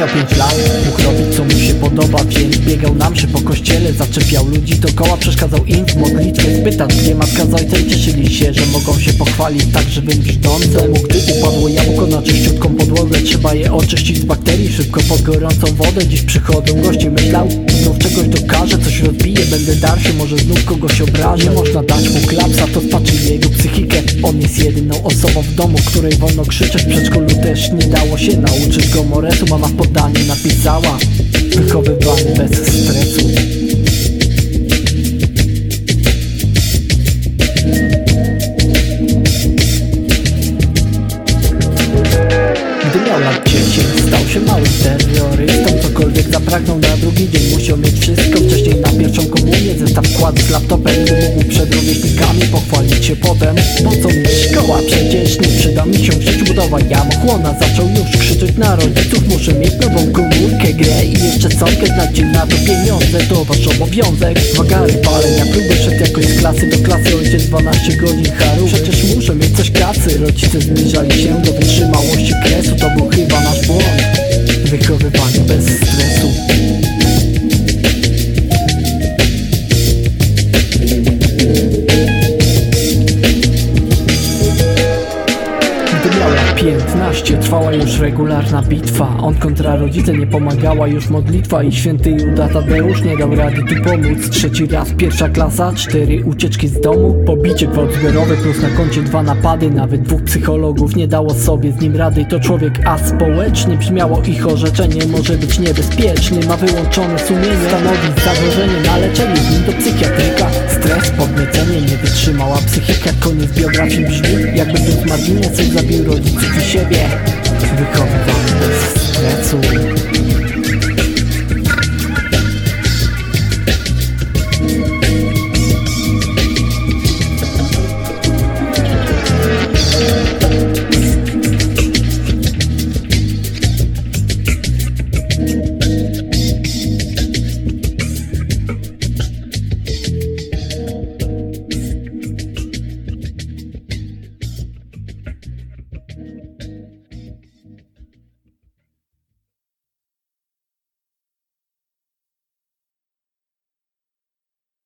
miał pięć lat. Mógł robić co mu się podoba. Księdz biegał nam się po kościele Zaczepiał ludzi dookoła, przeszkadzał im w modlitwie. Spytał gdzie matka z ojcem Cieszyli się, że mogą się pochwalić. Tak, że brzdącemu Gdy upadło jabłko na czyściutką podłogę Trzeba je oczyścić z bakterii Szybko pod gorącą wodę. Dziś przychodzą goście myślał Znów czegoś dokaże, coś będę dalszy, może znów kogoś obrażę. Nie można dać mu klapsa, to spaczy jego psychikę. On jest jedyną osobą w domu, której wolno krzyczeć. W przedszkolu też nie dało się nauczyć go moresu Mama w poddaniu napisała. Wychowywany bez stresu stał się małym terrorystą Cokolwiek zapragnął na drugi dzień musiał mieć wszystko. Wcześniej na pierwszą komunię zestaw wkładu z laptopem By mógł przed rówieśnikami pochwalić się potem. Po co mi szkoła? Przecież nie przyda mi się w życiu budowa Jamochłona zaczął już krzyczeć na rodziców Muszę mieć nową komórkę, grę i jeszcze sonkę Znacie na to pieniądze, to wasz obowiązek. Wagary, palenia, próby szedł jakoś z klasy do klasy. Ojciec 12 godzin haru. Przecież muszę mieć coś kasy Rodzice zbliżali się do wytrzymałości kresu. To był chyba nasz błąd. Wychowywanie bez stresu 15 trwała już regularna bitwa. On kontra rodzice nie pomagała już modlitwa I święty Juda Tadeusz nie dał rady tu pomóc. Trzeci raz pierwsza klasa, cztery ucieczki z domu Pobicie gwałt zbiorowy plus na koncie dwa napady. Nawet dwóch psychologów nie dało sobie z nim rady. To człowiek aspołeczny, brzmiało ich orzeczenie. Może być niebezpieczny, ma wyłączone sumienie. Stanowi zagrożenie na leczenie z nim do psychiatryka? Stres, podniecenie, nie wytrzymała psychika. Koniec biografii brzmi, jakby był marginesem Zabił rodziców i siebie. Stresu